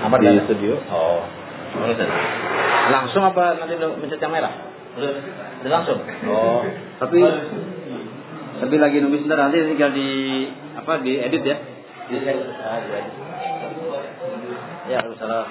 Ahmad di studio. Oh. Langsung apa nanti mencet yang merah? Udah, langsung. Oh. Tapi tapi lagi nunggu sebentar nanti tinggal di apa di edit ya. Di edit. Ah, di edit. Ya, salah.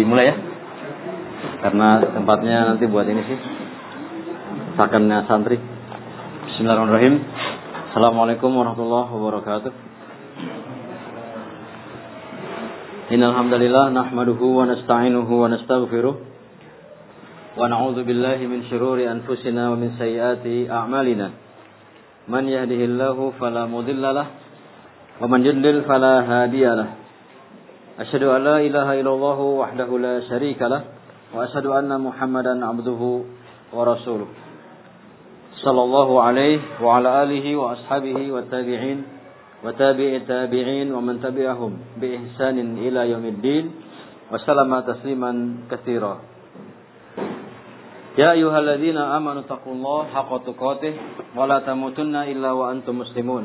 Dimulai ya. Karena tempatnya nanti buat ini sih. Sakannya santri. Bismillahirrahmanirrahim. Assalamualaikum warahmatullahi wabarakatuh. Innal hamdalillah nahmaduhu wa nasta'inuhu wa nastaghfiruh. Wa na'udzu billahi min shururi anfusina wa min sayyiati a'malina. Man yahdihillahu fala mudhillalah wa man yudlil fala hadiyalah أشهد أن لا إله إلا الله وحده لا شريك له وأشهد أن محمدا عبده ورسوله. صلى الله عليه وعلى آله وأصحابه والتابعين وتابع التابعين ومن تبعهم بإحسان إلى يوم الدين وسلم تسليما كثيرا. يا أيها الذين آمنوا اتقوا الله حق تقاته ولا تموتن إلا وأنتم مسلمون.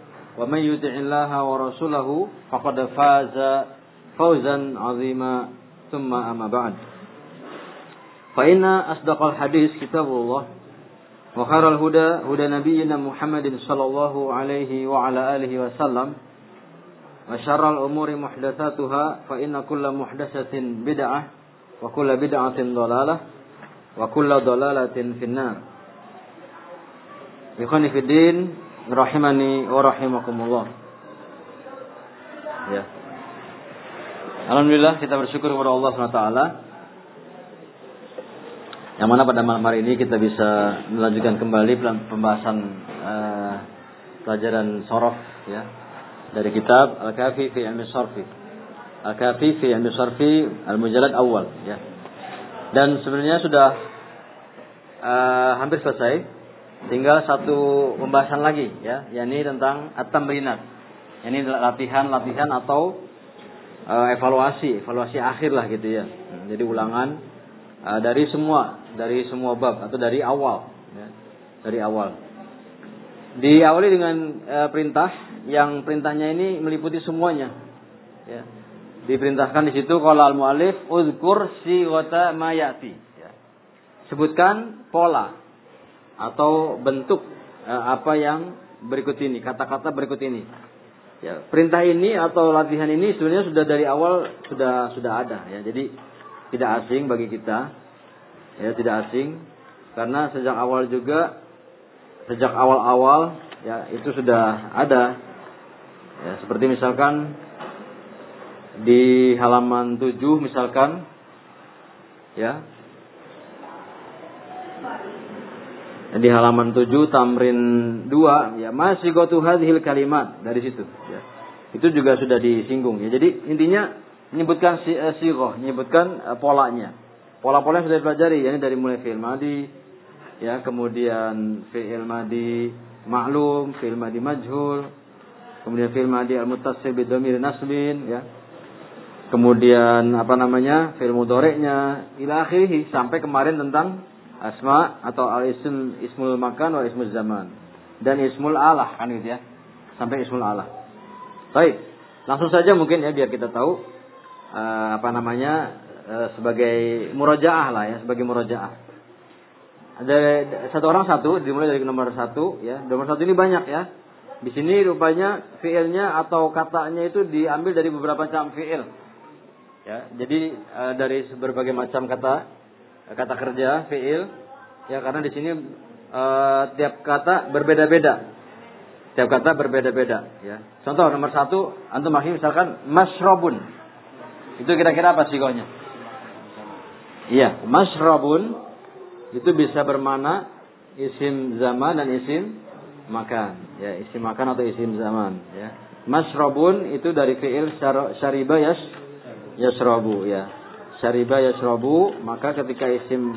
ومن يطع الله ورسوله فقد فاز فوزا عظيما ثم أما بعد. فإن أصدق الحديث كتاب الله وخير الهدى هدى نبينا محمد صلى الله عليه وعلى آله وسلم وشر الأمور محدثاتها فإن كل محدثة بدعة وكل بدعة ضلالة وكل ضلالة في النار. إخواني في الدين rahimani wa rahimakumullah. Ya. Alhamdulillah kita bersyukur kepada Allah SWT Yang mana pada malam hari ini kita bisa melanjutkan kembali pembahasan uh, pelajaran sorof ya dari kitab Al-Kafi fi Ilmi Sarfi. Al-Kafi fi Ilmi Sarfi Al-Mujallad Awal ya. Dan sebenarnya sudah uh, hampir selesai Tinggal satu pembahasan lagi ya, yakni tentang at-tamrinat. Ini latihan-latihan atau uh, evaluasi, evaluasi akhir lah gitu ya. Jadi ulangan uh, dari semua, dari semua bab atau dari awal ya. Dari awal. Diawali dengan uh, perintah yang perintahnya ini meliputi semuanya. Ya. Diperintahkan di situ kalau al-muallif uzkur sighata mayati ya. Sebutkan pola atau bentuk uh, apa yang berikut ini, kata-kata berikut ini. Ya, perintah ini atau latihan ini sebenarnya sudah dari awal sudah sudah ada ya. Jadi tidak asing bagi kita. Ya, tidak asing karena sejak awal juga sejak awal-awal ya itu sudah ada. Ya, seperti misalkan di halaman 7 misalkan ya di halaman 7 tamrin 2 ya masih gotu hadhil kalimat dari situ ya. Itu juga sudah disinggung ya. Jadi intinya menyebutkan si uh, sigoh, menyebutkan uh, polanya. Pola-pola yang sudah dipelajari yakni dari mulai fi'il madi ya, kemudian fi'il madi maklum, fi'il madi majhul, kemudian fi'il madi al-muttasil bidomir nasbin ya. Kemudian apa namanya? fi'il mudhari'nya ila akhirih sampai kemarin tentang asma atau al ism ismul makan wa ismul zaman dan ismul alah kan gitu ya sampai ismul alah baik Langsung saja mungkin ya biar kita tahu uh, apa namanya uh, sebagai murojaah lah ya, sebagai murojaah. Ada satu orang satu dimulai dari nomor satu ya. Nomor satu ini banyak ya. Di sini rupanya fiilnya atau katanya itu diambil dari beberapa macam fiil. Ya, jadi uh, dari berbagai macam kata kata kerja fiil ya karena di sini uh, tiap kata berbeda-beda. Tiap kata berbeda-beda ya. Contoh nomor satu antum akhir misalkan masrobun. Itu kira-kira apa sigonya? Iya, masrobun itu bisa bermana isim zaman dan isim makan. Ya, isim makan atau isim zaman ya. Masrobun itu dari fiil syariba yas yasrobu ya. Syariba yasrobu maka ketika isim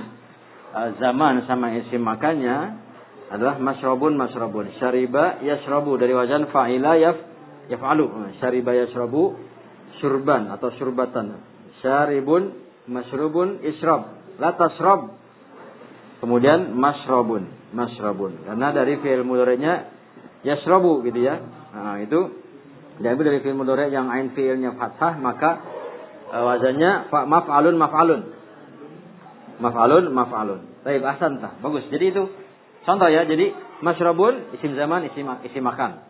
uh, zaman sama isim makannya adalah masrobun masrobun. Syariba yasrobu dari wajan fa'ila yaf yaf'alu. Syariba yasrobu surban atau surbatan. Syaribun masrubun isrob. La tasrob. Kemudian masrobun, masrobun. Karena dari fi'il mudhari'nya yasrobu gitu ya. Nah, itu diambil dari fi'il mudhari' yang ain fi'ilnya fathah maka wazannya fa maf'alun maf'alun. Maf'alun maf'alun. Baik, ahsanta. Bagus. Jadi itu Contoh ya, jadi masyrabun isim zaman isim isim makan.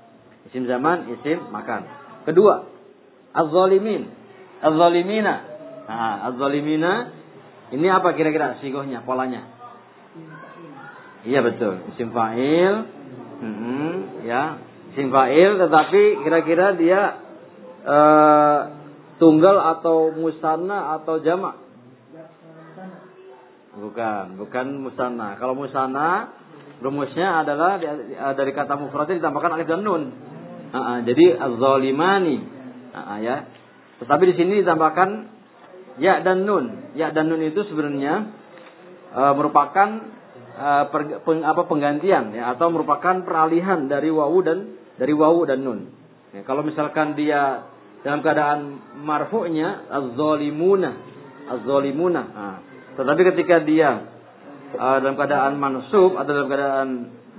Isim zaman isim makan. Kedua, az-zalimin. Az-zalimina. Nah, az-zalimina ini apa kira-kira sigohnya, polanya? Iya betul, isim fa'il. Hmm, ya, isim fa'il tetapi kira-kira dia uh, tunggal atau musanna atau jamak? Bukan, bukan musanna. Kalau musanna rumusnya adalah dari kata mufrad ditambahkan alif dan nun. Uh, jadi az-zalimani. Uh, ya. Tetapi di sini ditambahkan ya dan nun. Ya dan nun itu sebenarnya uh, merupakan uh, per, peng, apa penggantian ya atau merupakan peralihan dari wawu dan dari wawu dan nun. Ya, kalau misalkan dia dalam keadaan marfu'nya az-zalimuna, az-zalimuna. Nah, tetapi ketika dia uh, dalam keadaan mansub atau dalam keadaan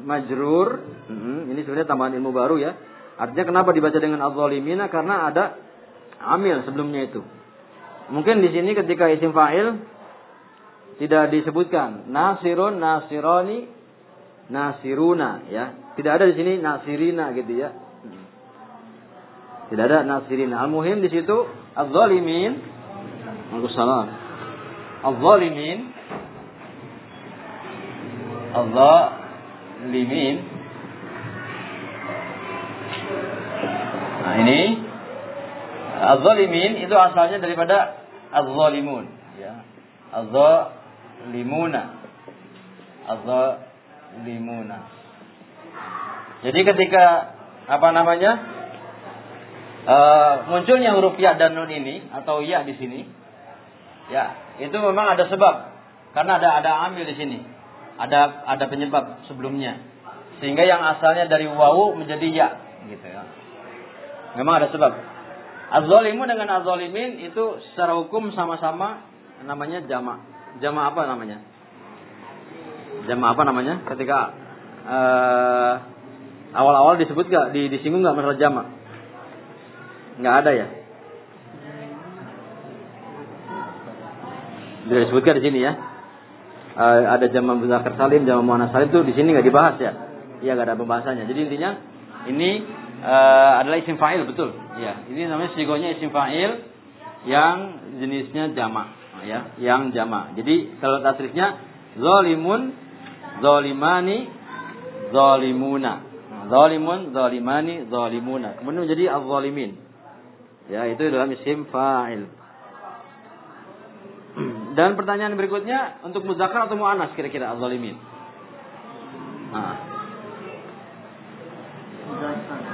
majrur, hmm, ini sebenarnya tambahan ilmu baru ya. Artinya kenapa dibaca dengan az-zalimina karena ada amil sebelumnya itu. Mungkin di sini ketika isim fa'il tidak disebutkan nasirun, nasironi, nasiruna ya. Tidak ada di sini nasirina gitu ya. Tidak ada nasirina. Al-muhim di situ az-zalimin. Waalaikumsalam. Az-zalimin Allah limin Nah ini Az-zalimin itu asalnya daripada Az-zalimun ya. Az-zalimuna Az-zalimuna Jadi ketika apa namanya uh, munculnya huruf ya dan nun ini atau ya di sini ya itu memang ada sebab karena ada ada ambil di sini ada ada penyebab sebelumnya. Sehingga yang asalnya dari wawu menjadi ya gitu ya. Memang ada sebab. Az-zalimu dengan az-zalimin itu secara hukum sama-sama namanya jama. Jama apa namanya? Jama apa namanya? Ketika uh, awal-awal disebut gak di, disinggung gak masalah jama? Nggak ada ya? Tidak disebutkan di sini ya uh, ada jama muzakkar salim, jama muannas salim itu di sini nggak dibahas ya. Iya nggak ada pembahasannya. Jadi intinya ini uh, adalah isim fa'il betul. Ya, ini namanya sigonya isim fa'il yang jenisnya jama, ya, yang jama. Jadi kalau tasrifnya zalimun, zalimani, zalimuna. Zalimun, zalimani, zalimuna. Kemudian menjadi az-zalimin. Ya, itu dalam isim fa'il. Dan pertanyaan berikutnya untuk muzakkar atau mu'anas kira-kira az-zalimin? Nah.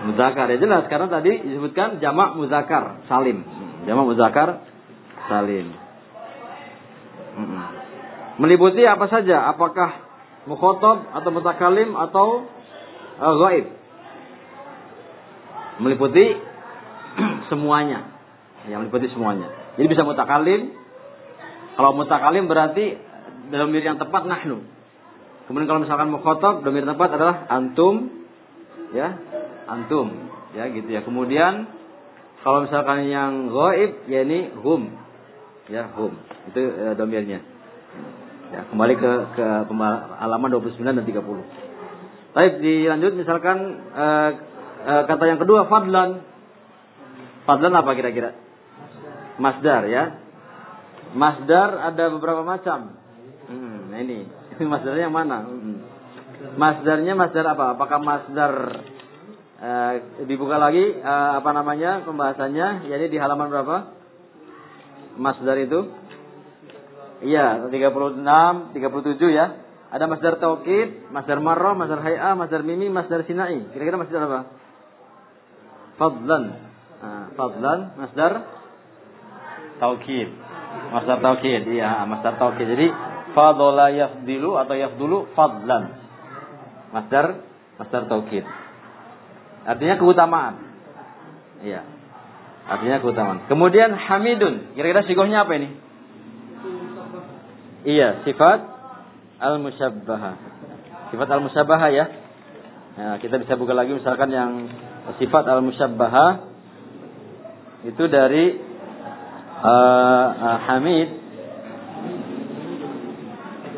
Muzakkar ya jelas karena tadi disebutkan jamak muzakkar salim. Jamak muzakkar salim. Meliputi apa saja? Apakah mukhotob atau mutakalim atau uh, gaib? Meliputi semuanya. Yang meliputi semuanya. Jadi bisa mutakalim, kalau mutakalim berarti dalam diri yang tepat nahnu. Kemudian kalau misalkan mukhotob, domir tepat adalah antum, ya, antum, ya gitu ya. Kemudian Kalau misalkan yang goib, ya ini hum. Ya, hum. Itu e, domirnya. Ya, kembali ke ke halaman 29 dan 30. Baik, dilanjut misalkan e, e, kata yang kedua fadlan. Fadlan apa kira-kira? Masdar ya. Masdar ada beberapa macam. Hmm, ini. Masdarnya yang mana? Hmm. Masdarnya masdar apa? Apakah masdar Eh, dibuka lagi uh, apa namanya pembahasannya jadi di halaman berapa masdar itu iya 36 37 ya ada masdar taukid masdar marrah masdar hay'a masdar mimi masdar sinai kira-kira masdar apa fadlan nah, fadlan masdar taukid masdar taukid iya masdar taukid jadi fadla yafdilu atau yafdulu fadlan masdar masdar taukid Artinya keutamaan. Iya. Artinya keutamaan. Kemudian hamidun. Kira-kira sigohnya apa ini? Iya, sifat al-musyabbahah. Sifat al-musyabbahah ya. Nah, kita bisa buka lagi misalkan yang sifat al-musyabbahah itu dari uh, uh, hamid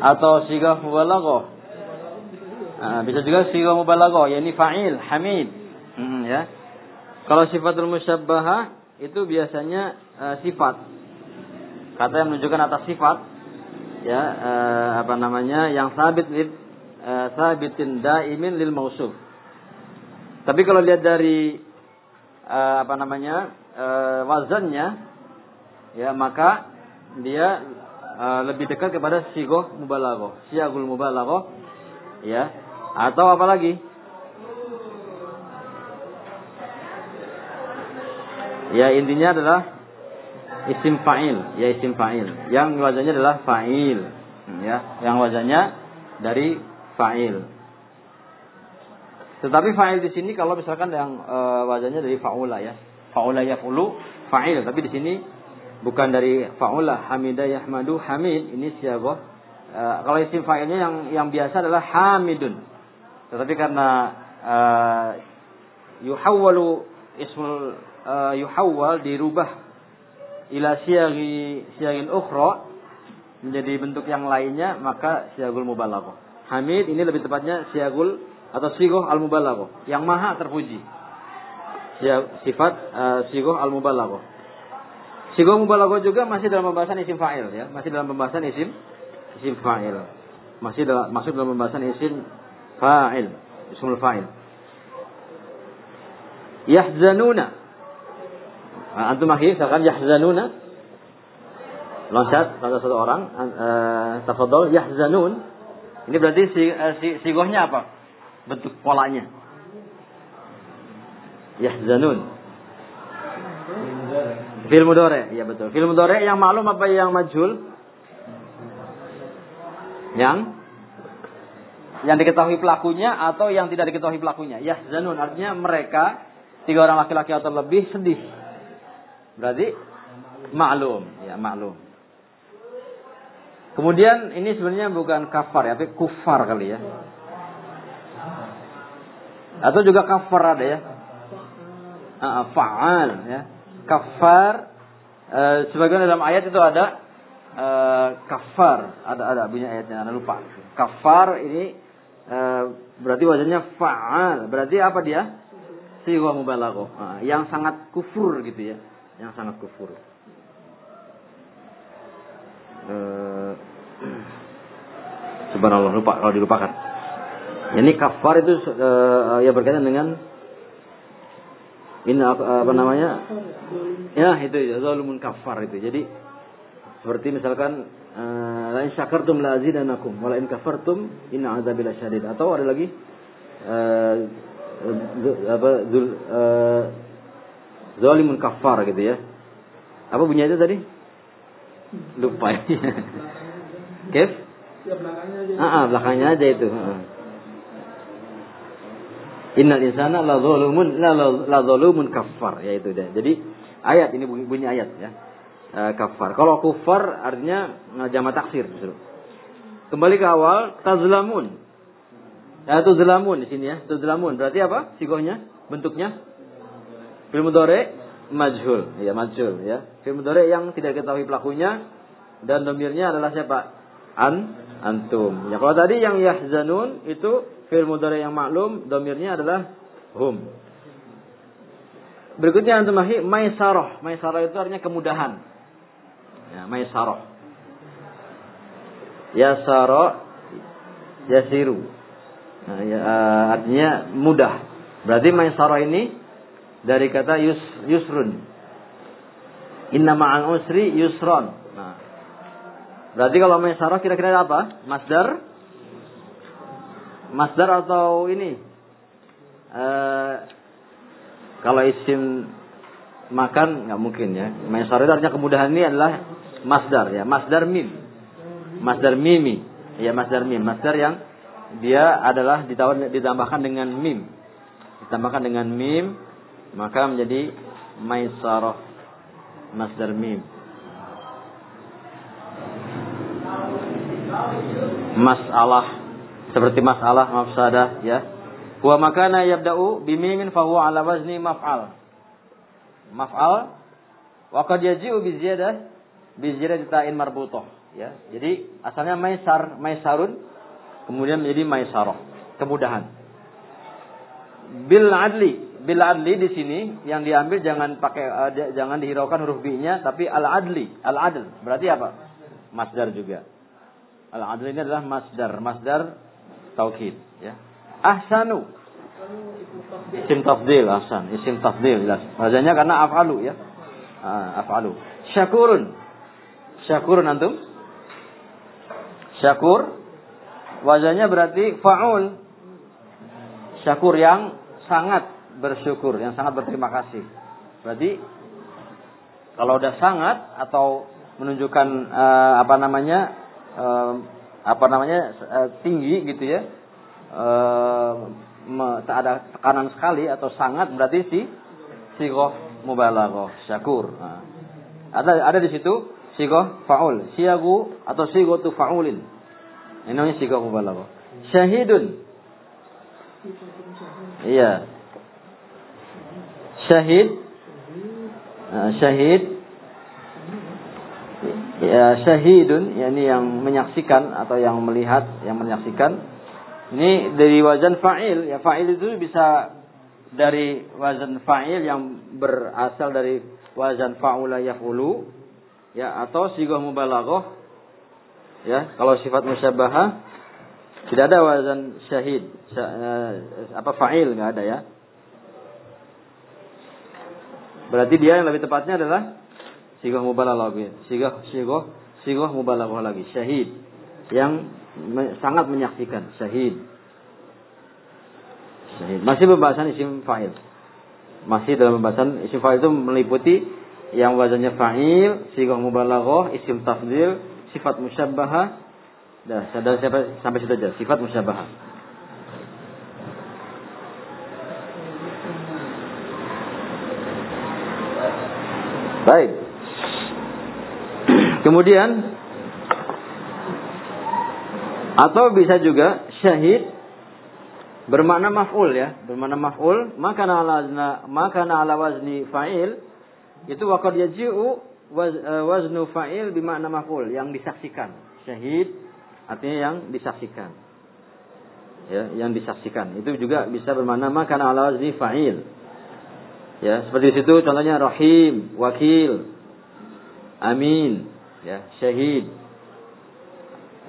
atau sigah mubalaghah. Uh, bisa juga sigah mubalaghah yakni fa'il, hamid. Hmm, ya. Kalau sifatul musyabbahah itu biasanya uh, sifat. Kata yang menunjukkan atas sifat ya uh, apa namanya yang sabit lid uh, sabitin daimin lil mausuf. Tapi kalau lihat dari apa namanya uh, wazannya ya maka dia uh, lebih dekat kepada sigoh mubalaghah, siagul mubalaghah ya atau apa lagi? Ya intinya adalah isim fa'il, ya isim fa'il. Yang wajahnya adalah fa'il, ya. Yang wajahnya dari fa'il. Tetapi fa'il di sini kalau misalkan yang e, wajahnya dari fa'ula ya. Fa'ula yaf'ulu fa'il, tapi di sini bukan dari fa'ula hamidah yahmadu hamid, ini siapa? E, kalau isim fa'ilnya yang yang biasa adalah hamidun. Tetapi karena e, yuhawwalu ismul uh, yuhawwal dirubah ila siyagi siyagin ukhra menjadi bentuk yang lainnya maka siyagul mubalaghah. Hamid ini lebih tepatnya siyagul atau sigoh al mubalaghah yang maha terpuji. Sifat uh, sigoh al mubalaghah. Sigoh mubalaghah juga masih dalam pembahasan isim fa'il ya, masih dalam pembahasan isim isim fa'il. Masih dalam masuk dalam pembahasan isim fa'il, ismul fa'il. Yahzanuna Nah, antum akhi misalkan yahzanuna loncat salah satu orang uh, tafadhol yahzanun ini berarti si, uh, si sigohnya apa bentuk polanya yahzanun. Film mudore ya betul. Film mudore yang maklum apa yang majul yang? Yang diketahui pelakunya atau yang tidak diketahui pelakunya? Yahzanun artinya mereka tiga orang laki-laki atau lebih sedih. Berarti maklum, ya maklum. Kemudian ini sebenarnya bukan kafar ya, tapi kufar kali ya. Atau juga kafar ada ya. Uh, Fa'al ya. Kafar uh, sebagian dalam ayat itu ada uh, kafar, ada ada bunyi ayatnya, anda lupa. Kafar ini uh, berarti wajahnya fa'al. Berarti apa dia? Siwa mubalaghah. Uh, yang sangat kufur gitu ya yang sangat kufur. Uh, Subhanallah lupa kalau dilupakan. Ini kafar itu uh, ya berkaitan dengan ini apa, namanya? Ya itu ya zalumun kafar itu. Jadi seperti misalkan uh, la in syakartum la azidanakum wa la in kafartum inna azabil syadid atau ada lagi uh, apa zul, uh, Zalimun kafar gitu ya. Apa bunyi itu tadi? Lupa ya. Kef? Ya belakangnya aja. Ah, ah, belakangnya aja itu. Innal insana la zalumun la, la kafar yaitu dia. Jadi ayat ini bunyi, bunyi ayat ya. E, kafar. Kalau kufar artinya eh, jama taksir justru. Kembali ke awal tazlamun. Ya, tuzlamun di sini ya. Tuzlamun berarti apa? Sigohnya, bentuknya Fil mudhari majhul, ya majhul ya. Fi'il mudhari yang tidak ketahui pelakunya dan domirnya adalah siapa? An antum. Ya kalau tadi yang yahzanun itu fi'il mudhari yang maklum, domirnya adalah hum. Berikutnya antum mahi maisarah. Maisarah itu artinya kemudahan. Ya, maisarah. Yasara yasiru. Nah, ya, uh, artinya mudah. Berarti maisarah ini dari kata yus, yusrun. Inna ma'al usri yusron. Nah, berarti kalau maisarah kira-kira apa? Masdar? Masdar atau ini? Uh, kalau isim makan nggak mungkin ya. Maisar itu artinya kemudahan ini adalah masdar ya, masdar mim. Masdar mimi. Ya, masdar mim. Masdar yang dia adalah ditambahkan dengan mim. Ditambahkan dengan mim maka menjadi maisarah masdar mim. Masalah seperti masalah mafsadah ya Wa makana yabda'u bimimin fahuwa ala wazni maf'al. Maf'al wa qad yaji'u bi ziyadah bi marbutoh ya. Jadi asalnya maisar, maisarun kemudian menjadi maisarah, kemudahan. Bil adli, bil adli di sini yang diambil jangan pakai uh, jangan dihiraukan huruf b-nya tapi al adli, al adl. Berarti apa? Masdar juga. Al adli ini adalah masdar, masdar taukid, ya ahsanu. Isim tafdil ahsan, isim tafdil jelas. Wazannya karena af'alu ya. Ah, af'alu. Syakurun. Syakurun antum? Syakur wazannya berarti fa'ul. Syakur yang sangat bersyukur, yang sangat berterima kasih. Berarti kalau udah sangat atau menunjukkan uh, apa namanya uh, apa namanya uh, tinggi gitu ya tak ada tekanan sekali atau sangat berarti si sigoh mubalaghah syakur. Nah, ada ada di situ sigoh faul, siagu atau sigoh tu faulin. Ini namanya sigoh mubalaghah. Syahidun. Iya. Syahid. Nah, syahid. Ya, syahidun, yakni yang menyaksikan atau yang melihat, yang menyaksikan. Ini dari wazan fa'il. Ya fa'il itu bisa dari wazan fa'il yang berasal dari wazan fa'ula yaf'ulu ya atau sigah mubalaghah. Ya kalau sifat musyabahah. Tidak ada wazan syahid. Eh, apa fa'il nggak ada ya. Berarti dia yang lebih tepatnya adalah sigah mubalaghah sigah sigah sigah mubalaghah lagi syahid yang sangat menyaksikan syahid. Syahid. Masih pembahasan isim fa'il. Masih dalam pembahasan isim fa'il itu meliputi yang wazannya fa'il, sigah mubalaghah, isim tafdil, sifat musyabbaha. Dah, sadar siapa sampai situ aja, sifat musyabbaha. Baik. Kemudian atau bisa juga syahid bermakna maf'ul ya, bermakna maf'ul, maka ala maka ala wazni fa'il itu waqad yaji'u waz, uh, waznu fa'il bermakna maf'ul yang disaksikan. Syahid artinya yang disaksikan. Ya, yang disaksikan. Itu juga bisa bermakna maka ala wazni fa'il. Ya, seperti situ contohnya rahim, wakil, amin, ya, syahid.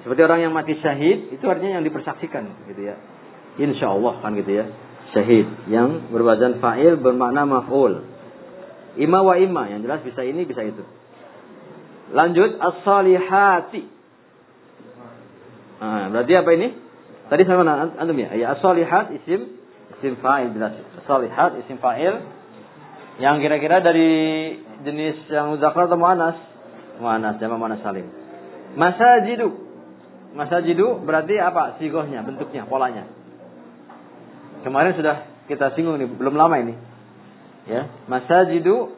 Seperti orang yang mati syahid, itu artinya yang dipersaksikan gitu ya. Insya Allah kan gitu ya. Syahid yang berwazan fa'il bermakna maf'ul. Ima wa ima, yang jelas bisa ini bisa itu. Lanjut as-salihati. Nah, berarti apa ini? Tadi sama antum ya? Ya as-salihat isim isim fa'il jelas. As-salihat isim fa'il yang kira-kira dari jenis yang muzakkar atau muannas? Muannas, jama muannas salim. Masajidu Masajidu berarti apa? Sigohnya, bentuknya, polanya. Kemarin sudah kita singgung nih, belum lama ini. Ya, masajidu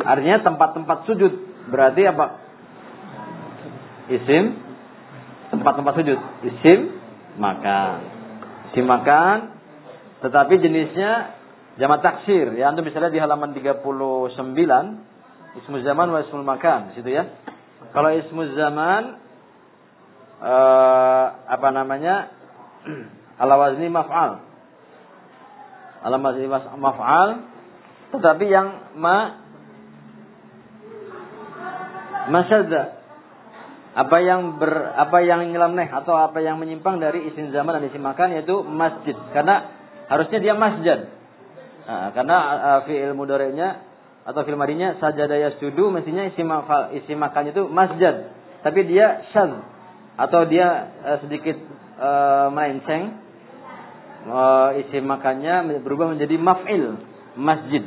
artinya tempat-tempat sujud. Berarti apa? Isim tempat-tempat sujud. Isim makan. Isim makan tetapi jenisnya Jamak taksir. Ya, antum bisa lihat di halaman 39 ismu zaman wa ismul makan, situ ya. Kalau ismu zaman uh, apa namanya? ala wazni maf'al. Ala wazni maf'al tetapi yang ma masyadda apa yang ber apa yang nyelamneh atau apa yang menyimpang dari isim zaman dan isim makan yaitu masjid karena harusnya dia masjid nah, karena uh, fi'il mudhari'nya atau fi'il madinya sajada yasjudu mestinya isim isim makan itu masjid. Tapi dia syad atau dia uh, sedikit uh, melenceng uh, isim makannya berubah menjadi maf'il. Masjid.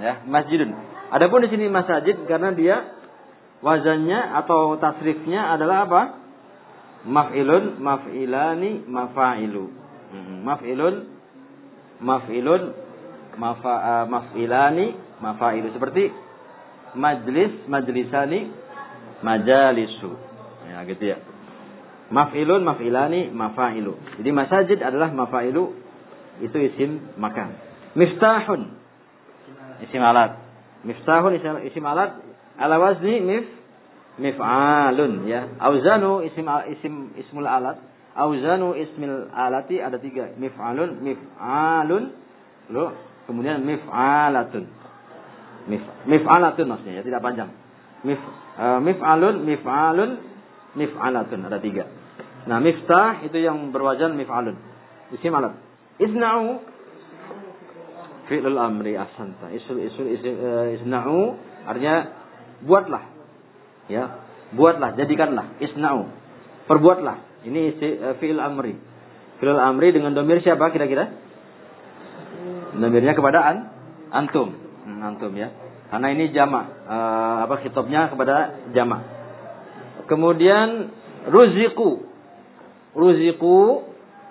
Ya masjidun. Adapun di sini masjid karena dia wazannya atau tasrifnya adalah apa? Maf'ilun, maf'ilani, mafa'ilu. Hmm, maf'ilun, maf'ilun, mafa, uh, maf'ilani, mafa'ilu. Seperti majlis, majlisani, majalisu. Ya gitu ya. Maf'ilun, maf'ilani, mafa'ilu. Jadi masajid adalah mafa'ilu. Itu isim makan. Miftahun. Isim alat. Miftahun isim, isim alat ala wazni mif mif'alun ya. Auzanu isim isim ismul alat. Auzanu ismil alati ada tiga. Mif'alun, mif'alun, lo kemudian mif'alatun. Mif, mif'alatun maksudnya ya, tidak panjang. Mif, uh, mif'alun, mif'alun, mif'alatun ada tiga. Nah, miftah itu yang berwajan mif'alun. Isim alat. Isna'u fi'lul amri asanta. Isul isul isim, uh, isna'u artinya buatlah. Ya, buatlah, jadikanlah, isna'u. Perbuatlah. Ini uh, fi'il amri. Fi'il amri dengan domir siapa kira-kira? Domirnya kepada an, antum. Hmm, antum ya. Karena ini jama. Uh, apa kitabnya kepada jama. Kemudian ruziku. Ruziku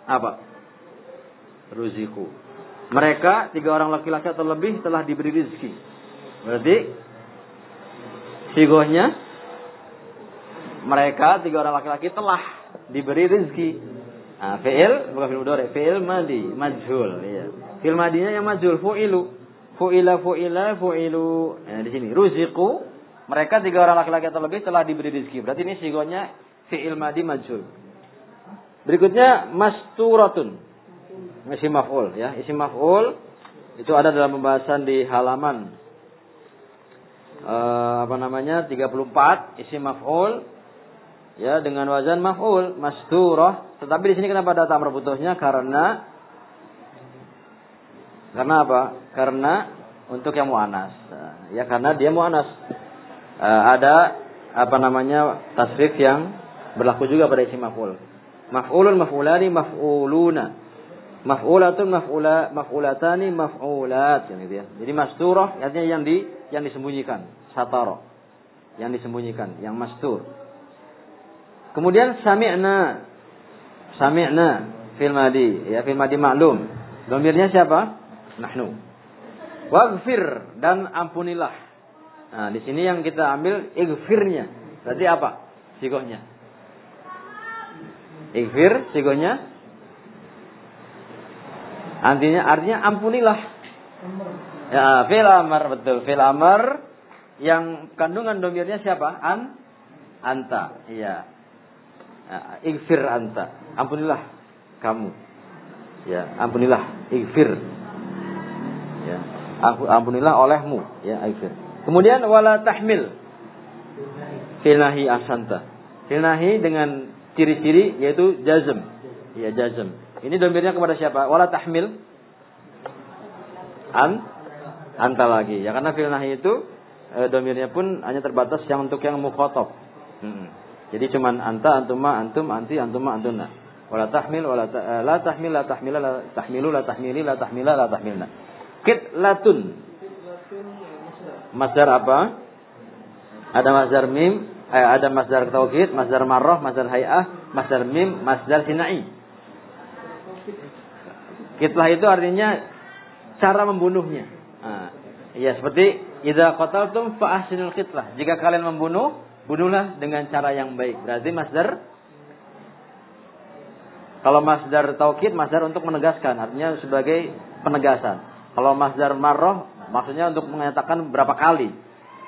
apa? Ruziku. Mereka tiga orang laki-laki atau lebih telah diberi rezeki. Berarti Sigohnya mereka tiga orang laki-laki telah diberi rezeki. Nah, fi'il bukan fi'il mudhari, fi'il madi, majhul, ya. Fi'il madinya yang majhul, fu'ilu. Fu'ila fu'ila fu'ilu. Nah, di sini ruziku mereka tiga orang laki-laki atau lebih telah diberi rezeki. Berarti ini sigohnya fi'il madi majhul. Berikutnya masturatun. Isim maf'ul ya. Isim maf'ul itu ada dalam pembahasan di halaman uh, apa namanya 34 isi maf'ul ya dengan wazan maf'ul masturah tetapi di sini kenapa ada tamr putusnya? Karena karena apa? Karena untuk yang muanas. Ya karena dia muanas. Uh, ada apa namanya tasrif yang berlaku juga pada isi maf'ul. Maf'ulun maf'ulani maf'uluna. Maf'ulatun maf'ula maf'ulatani maf'ulat. Gitu ya. Jadi masturah artinya yang di yang disembunyikan, satara. Yang disembunyikan, yang mastur. Kemudian sami'na. Sami'na fil madi, ya fil madi maklum. Domirnya siapa? Nahnu. Waghfir dan ampunilah. Nah, di sini yang kita ambil igfirnya. Berarti apa? Sigohnya. Igfir, sigohnya Artinya artinya ampunilah. Ya, fil amar betul. Fil amar yang kandungan domirnya siapa? An anta. Iya. Ya, igfir anta. Ampunilah kamu. Ya, ampunilah igfir. Ya. Ampunilah olehmu, ya igfir. Kemudian wala tahmil. Filnahi asanta. Filnahi dengan ciri-ciri yaitu jazm. Ya, jazm. Ini domirnya kepada siapa? Wala tahmil. An. Anta lagi. Ya karena fil nahi itu e, domirnya pun hanya terbatas yang untuk yang mukhotob. Hmm. Jadi cuman anta, antuma, antum, anti, antuma, antuna. Wala tahmil, wala ta, e, la tahmil, la tahmila, la tahmilu, la tahmili, la tahmila, la tahmilna. latun. Masdar apa? Ada masdar mim, eh, ada masdar tauhid, masdar marroh, masdar hay'ah, masdar mim, masdar sinai. Kitlah itu artinya cara membunuhnya. Nah, ya seperti idza qataltum fa ahsinul kitlah. Jika kalian membunuh, bunuhlah dengan cara yang baik. Berarti masdar kalau masdar taukid masdar untuk menegaskan, artinya sebagai penegasan. Kalau masdar marroh maksudnya untuk menyatakan berapa kali.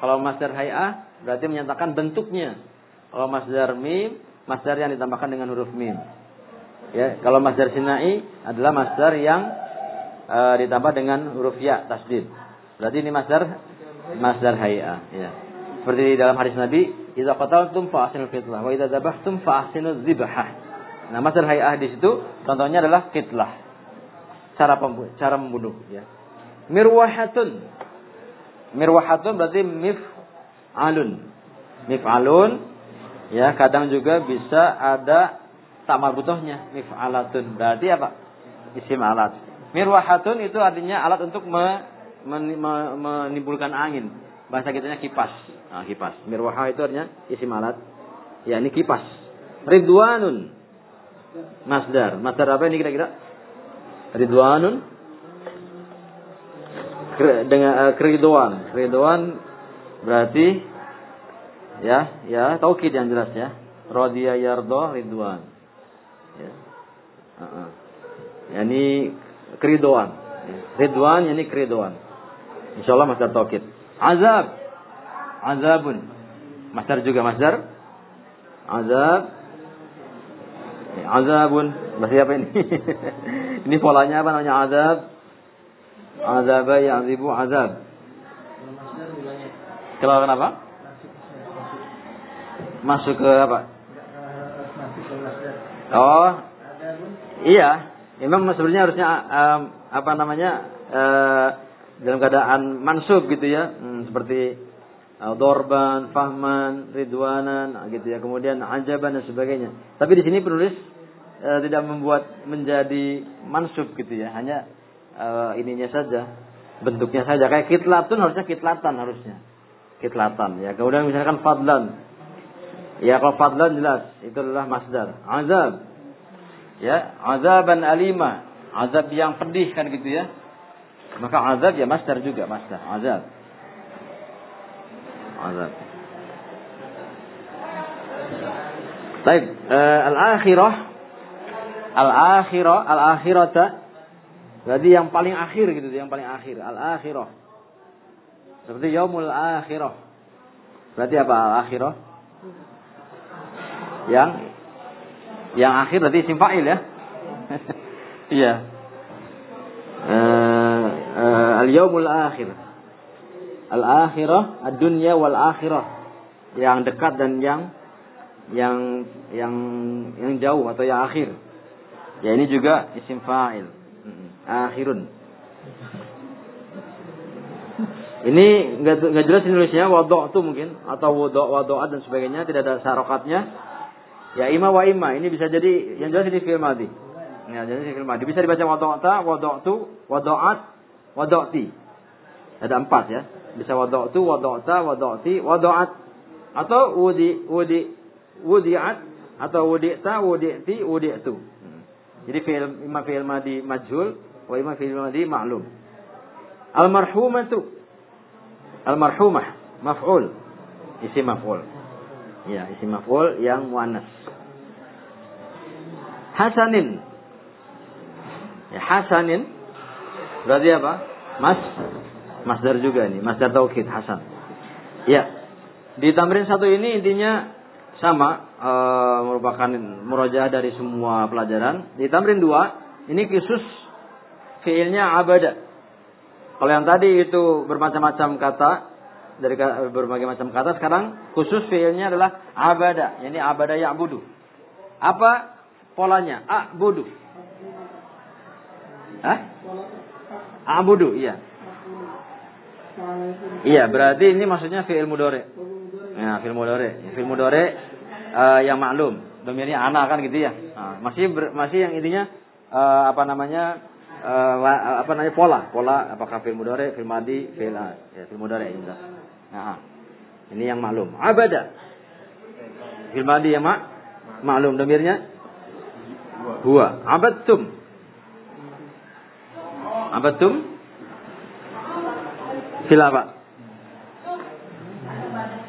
Kalau masdar hay'ah berarti menyatakan bentuknya. Kalau masdar mim, masdar yang ditambahkan dengan huruf mim. Ya, kalau masdar sinai adalah masdar yang e, ditambah dengan huruf ya tasdid. Berarti ini masdar masdar hay'ah, ya. Seperti dalam hadis Nabi, "Idza qataltum fa ahsinul fitlah wa idza dzabhtum fa ahsinuz dzibhah." Nah, masdar hay'ah di situ contohnya adalah kitlah. Cara pembunuh, cara membunuh, ya. Mirwahatun. Mirwahatun berarti mif'alun. Mif'alun ya kadang juga bisa ada tak marbutohnya mif'alatun. Berarti apa? Isim alat. Mirwahatun itu artinya alat untuk me, menimbulkan angin. Bahasa kitanya kipas. Nah, kipas. Mirwaha itu artinya isim alat. Ya, ini kipas. Ridwanun. Masdar. Masdar apa ini kira-kira? Ridwanun dengan uh, keriduan. Berarti ya, ya taukid yang jelas ya. Radiya yardo ridwan. Ya. Uh -uh. Yani keriduan. Ya. Ridwan yani keriduan. Insyaallah masdar taukid. Azab. Azabun. Masdar juga masdar. Azab. Ya, azabun. Berarti apa ini? ini polanya apa namanya azab? Azab ya'zibu azab. Kalau kenapa? Masuk ke apa? Oh, iya. Imam sebenarnya harusnya um, apa namanya uh, dalam keadaan mansub gitu ya, hmm, seperti uh, dorban, fahman, ridwanan, gitu ya. Kemudian ajaban dan sebagainya. Tapi di sini penulis uh, tidak membuat menjadi mansub gitu ya, hanya uh, ininya saja, bentuknya saja. Kayak kitlatun harusnya kitlatan harusnya. Kitlatan ya. Kemudian misalkan fadlan. Ya kalau fadlan jelas itu adalah masdar. Azab. Ya, azaban alima. Azab yang pedih kan gitu ya. Maka azab ya masdar juga, masdar. Azab. Azab. Baik, uh, al-akhirah al-akhirah al-akhirata Berarti yang paling akhir gitu, yang paling akhir. Al-akhirah. Seperti yaumul akhirah. Berarti apa al-akhirah? Yang yang akhir berarti isim fa'il ya. Iya. uh, uh, al-yaumul akhir. Al-akhirah, ad-dunya wal akhirah. Yang dekat dan yang yang yang yang jauh atau yang akhir. Ya ini juga isim fa'il akhirun. Ini nggak jelas nulisnya wadok tuh mungkin atau wadok wadoat dan sebagainya tidak ada sarokatnya. Ya ima wa ima ini bisa jadi yang jelas ini film madi. Ya, jadi film madi bisa dibaca wadokta, wadoktu, wadoat, wadokti. Ada empat ya. Bisa wadoktu, wadokta, wadokti, wadoat atau wudi wudi wudiat atau wudita, wuditi, wuditu. Jadi film ima film madi majhul wa imma fil madi ma'lum. Al marhumatu al marhumah maf'ul isim maf'ul. Ya, isim maf'ul yang muannas. Hasanin. Ya, hasanin berarti apa? Mas masdar juga nih, masdar taukid hasan. Ya. Di tamrin satu ini intinya sama e, merupakan murojaah dari semua pelajaran. Di tamrin dua ini khusus fiilnya abada. Kalau yang tadi itu bermacam-macam kata dari berbagai macam kata, sekarang khusus fiilnya adalah abada, yani abada ya'budu. Apa polanya? A'budu. Hah? A'budu, iya. Iya, berarti ini maksudnya fiil mudore. Ya, fiil mudore. Fiil mudore uh, yang maklum. Domirnya anak kan gitu ya. Nah, masih ber, masih yang intinya uh, apa namanya uh, apa namanya pola, pola apakah film mudore, film madi, film ya film mudore ini. Nah, ini yang maklum. Abada. Film madi yang mak maklum domirnya huwa. Abadtum. Abadtum fil apa?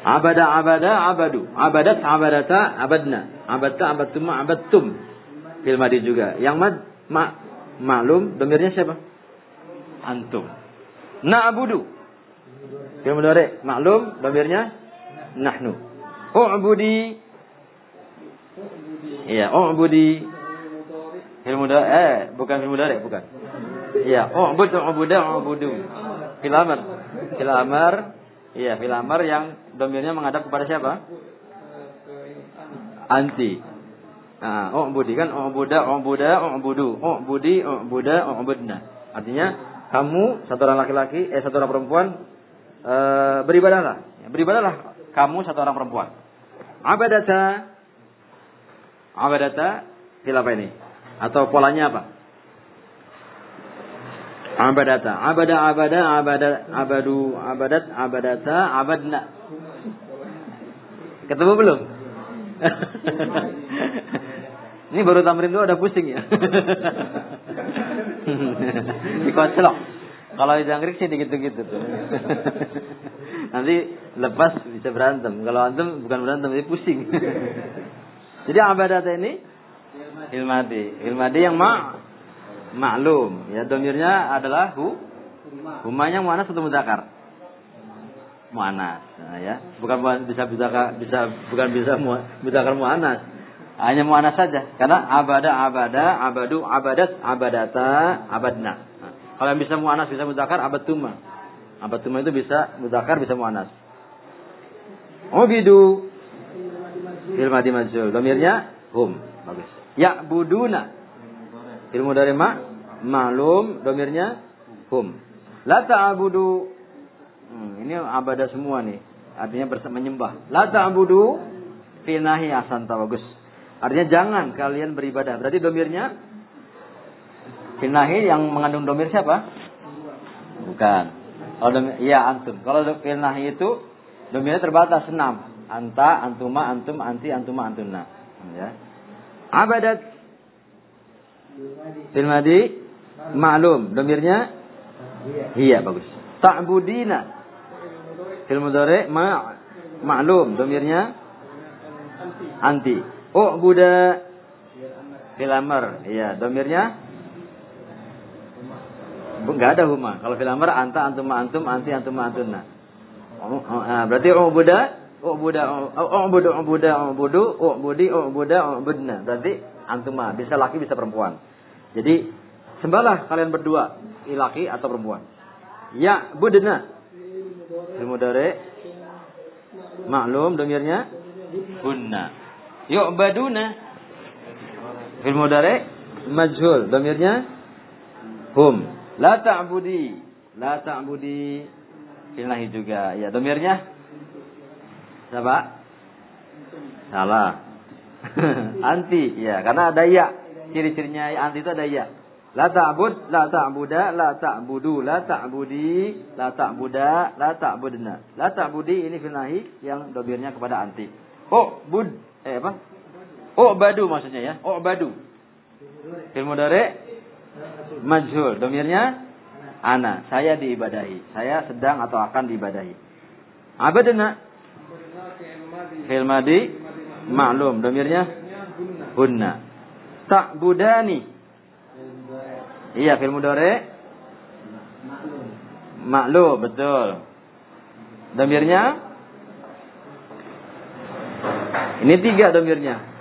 Abada abada abadu. Abadat abadata abadna. Abadta abadtum abadtum. Fil madi juga. Yang mad ma maklum domirnya siapa? antum. Na'budu. Fi'il mudhari maklum domirnya nahnu. U'budi. Iya, u'budi. Fi'il mudhari eh bukan fi'il mudhari bukan. Iya, u'bud u'buda u'budu. Fil amr. Iya, fil amr yang domirnya menghadap kepada siapa? Anti. Nah, u'budi kan u'buda u'buda u'budu. U'budi u'buda u'budna. Artinya kamu satu orang laki-laki eh satu orang perempuan e, beribadahlah. Ya, beribadahlah kamu satu orang perempuan. Abadata abadata fil apa ini? Atau polanya apa? Abadata, abada, abada, abada, abadu, abadat, abadata, abadna. Ketemu belum? Ini baru tamrin dulu udah pusing ya. Dikocelok. Kalau di jangkrik sih gitu-gitu tuh. Nanti lepas bisa berantem. Kalau antum bukan berantem, tapi pusing. Jadi abadat ini ilmadi. Ilmadi yang ma maklum. Ya domirnya adalah hu. Humanya muanas atau mudakar? Muanas. Nah, ya. Bukan bisa bisa bisa bukan bisa mudakar muanas. Hanya muanas saja. Karena abada abada abadu abadat abadata abadna. Nah, kalau yang bisa muanas bisa mudakar abatuma. Abatuma itu bisa mudakar bisa muanas. Ubidu fil madi majul. Domirnya hum. Bagus. Ya buduna. Ilmu dari ma malum domirnya hum. La ta'budu. Hmm, ini abada semua nih. Artinya bersama menyembah. La ta'budu fi nahi asanta bagus. Artinya jangan kalian beribadah. Berarti domirnya finahi yang mengandung domir siapa? Bukan. Kalau domir, iya antum. Kalau finahi itu domirnya terbatas enam. Anta, antuma, antum, anti, antuma, antuna. Ya. Abadat fil madi ma'lum. Domirnya iya bagus. Ta'budina fil mudhari ma ma'lum. Domirnya anti. Oh Buddha filamer, iya domirnya enggak ada huma. Kalau filamer anta antum antum anti antum antuna. Oh, nah, berarti oh Buddha oh Buddha oh Buddha oh Buddha oh Buddha oh Budi oh Buddha oh Budna. Berarti antuma bisa laki bisa perempuan. Jadi sembahlah kalian berdua laki atau perempuan. Ya Budna. Ilmu dari maklum domirnya hunna. Yu'baduna. Fil mudare majhul. Domirnya hum. La ta'budi. La ta'budi. Fil nahi juga. Ya, domirnya siapa? Salah. anti. Ya, karena ada ya. Ciri-cirinya anti itu ada ya. La ta'bud, la ta'buda, la ta'budu, la ta'budi, la ta'buda, la ta'budna. La ta'budi ini fil nahi yang domirnya kepada anti. Oh, bud eh apa? Oh badu maksudnya ya. Oh badu. Fil mudhari majhul. Domirnya ana. Saya diibadahi. Saya sedang atau akan diibadahi. Abadana. Fil madi maklum. Domirnya hunna. Tak budani. Iya fil mudhari maklum betul. Domirnya ini tiga domirnya.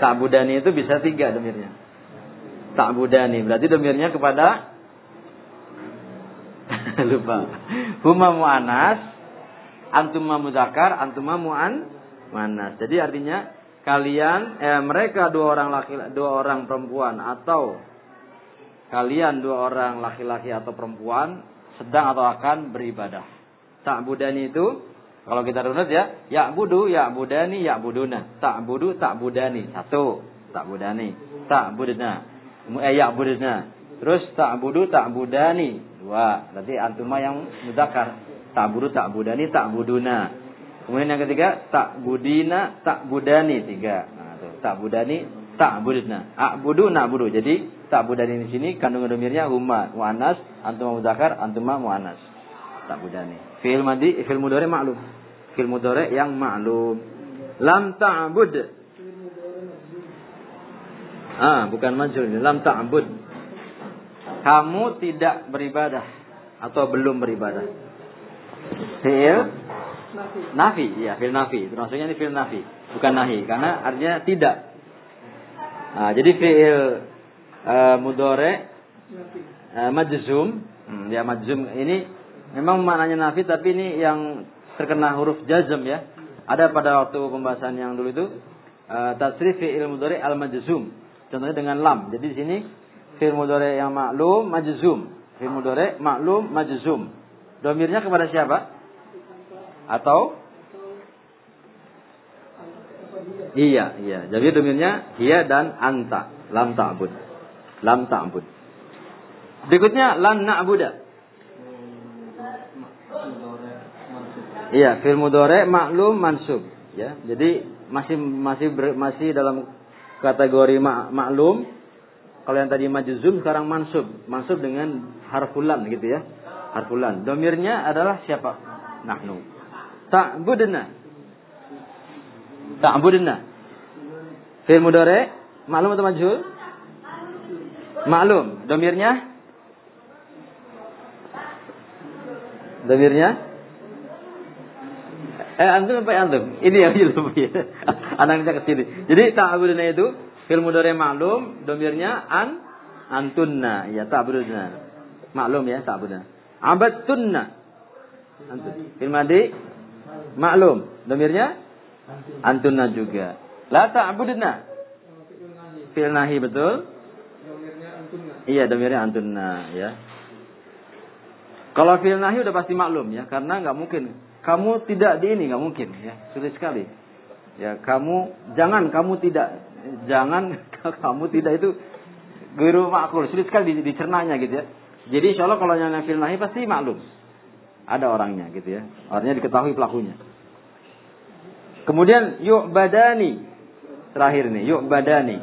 Ta'budani itu bisa tiga domirnya. Ta'budani. Berarti domirnya kepada lupa. Huma mu'anas, antuma mudakar, antuma mu'an manas. Jadi artinya kalian eh, mereka dua orang laki dua orang perempuan atau kalian dua orang laki-laki atau perempuan sedang atau akan beribadah. Ta'budani itu kalau kita runut ya, ya budu, ya budani, ya buduna. Tak budu, tak budani. Satu, tak budani. Tak budana. Eh, ya budana. Terus tak budu, tak budani. Dua. Berarti antuma yang mudakar. Tak budu, tak budani, tak buduna. Kemudian yang ketiga, tak budina, tak budani. Tiga. Nah. Tak budani, tak buduna. A budu, nak budu. Jadi tak budani di sini kandungan domirnya huma muannas, antuma mudakar, antuma muannas. Tak budani. Fi'il madi, fi'il mudhari maklum. Fi'il mudhari yang maklum. Lam ta'bud. Ah, bukan ini. Lam ta'bud. Kamu tidak beribadah. atau belum beribadah? Fi'il nafi, ya fi'il nafi. Termasuknya ini fi'il nafi, bukan nahi karena artinya tidak. Nah, jadi fi'il uh, mudore uh, majzum, hmm, ya majzum ini memang maknanya nafi tapi ini yang terkena huruf jazm ya. Ada pada waktu pembahasan yang dulu itu uh, tasrif fi'il mudore al majzum. Contohnya dengan lam. Jadi di sini fi'il mudore yang maklum majzum. Fi'il mudore maklum majzum. Domirnya kepada siapa? Atau Iya, iya. Jadi domirnya iya dan anta. Lam ta'bud. Lam ta'bud. Berikutnya lan na'buda. Iya, fil mudore maklum mansub. Ya, jadi masih masih ber, masih dalam kategori mak, maklum. Kalau yang tadi majzum sekarang mansub. Mansub dengan harfulan gitu ya. Harfulan. Domirnya adalah siapa? Nahnu. Ta'budna. Ta'budna. Fi'il mudhari maklum atau majhul? Maklum. Domirnya? Domirnya? Eh antum apa antum? Ini yang belum ya. Anaknya ke sini. Jadi ta'budna itu fi'il mudhari maklum, domirnya an antunna. Ya ta'budna. Maklum ya ta'budna. Abadtunna. Antum. Fil madi maklum. Domirnya Antunna juga. La ta'budna. Fil nahi betul? Iya, domirnya antunna ya. Kalau fil nahi udah pasti maklum ya, karena nggak mungkin. Kamu tidak di ini nggak mungkin ya, sulit sekali. Ya, kamu jangan kamu tidak jangan kamu tidak itu guru makul sulit sekali dicernanya gitu ya. Jadi insya Allah kalau yang fil nahi pasti maklum. Ada orangnya gitu ya. Orangnya diketahui pelakunya. Kemudian yuk badani. Terakhir nih, yuk badani.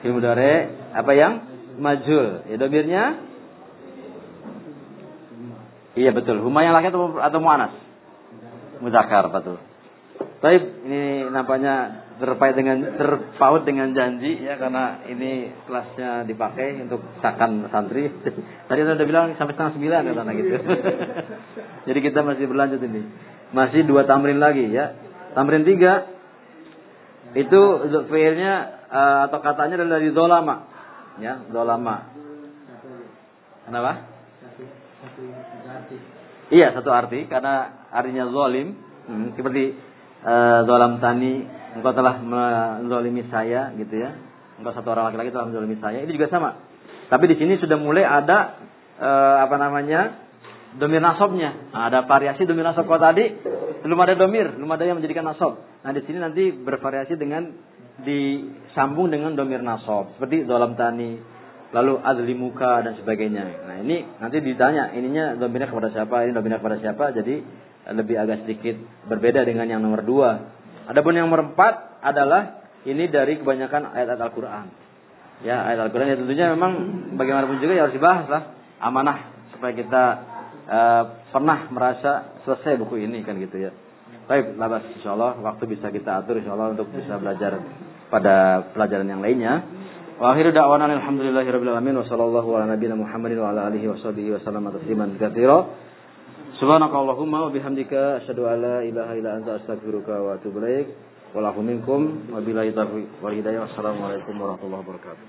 Fil mudare apa yang majul. Ya domirnya Iya betul. Huma yang laki atau, atau muanas? Mudakar betul. Tapi ini nampaknya terpaut dengan terpaut dengan janji ya karena ini kelasnya dipakai untuk sakan santri. Tadi saya udah bilang sampai setengah sembilan kata gitu. Jadi kita masih berlanjut ini. Masih dua tamrin lagi ya. Tamrin tiga itu fiilnya uh, atau katanya adalah dari dolama, ya dolama. Kenapa? Iya satu arti karena artinya zolim hmm, seperti uh, zolam tani engkau telah menzolimi saya gitu ya. Engkau satu orang laki-laki telah menzolimi saya. Itu juga sama. Tapi di sini sudah mulai ada uh, apa namanya domir nasobnya nah, ada variasi domir nasob kalau tadi belum ada domir, belum ada yang menjadikan nasob. Nah di sini nanti bervariasi dengan disambung dengan domir nasob seperti dalam tani, lalu adli muka dan sebagainya. Nah ini nanti ditanya ininya domirnya kepada siapa, ini domirnya kepada siapa, jadi lebih agak sedikit berbeda dengan yang nomor dua. Adapun yang nomor empat adalah ini dari kebanyakan ayat-ayat Al-Quran. Ya ayat Al-Quran ya tentunya memang bagaimanapun juga ya harus dibahas lah amanah supaya kita uh, pernah merasa selesai buku ini kan gitu ya. Baik, labas insyaallah waktu bisa kita atur insyaallah untuk bisa belajar pada pelajaran yang lainnya. Wa akhiru da'wana alhamdulillahirabbil alamin wa sallallahu ala nabiyina Muhammadin wa ala alihi washabihi wasallam tasliman katsira. Subhanakallahumma wa bihamdika asyhadu an la ilaha illa anta astaghfiruka wa atubu ilaik. Wa lakum minkum wa billahi taufiq wal hidayah. Wassalamualaikum warahmatullahi wabarakatuh.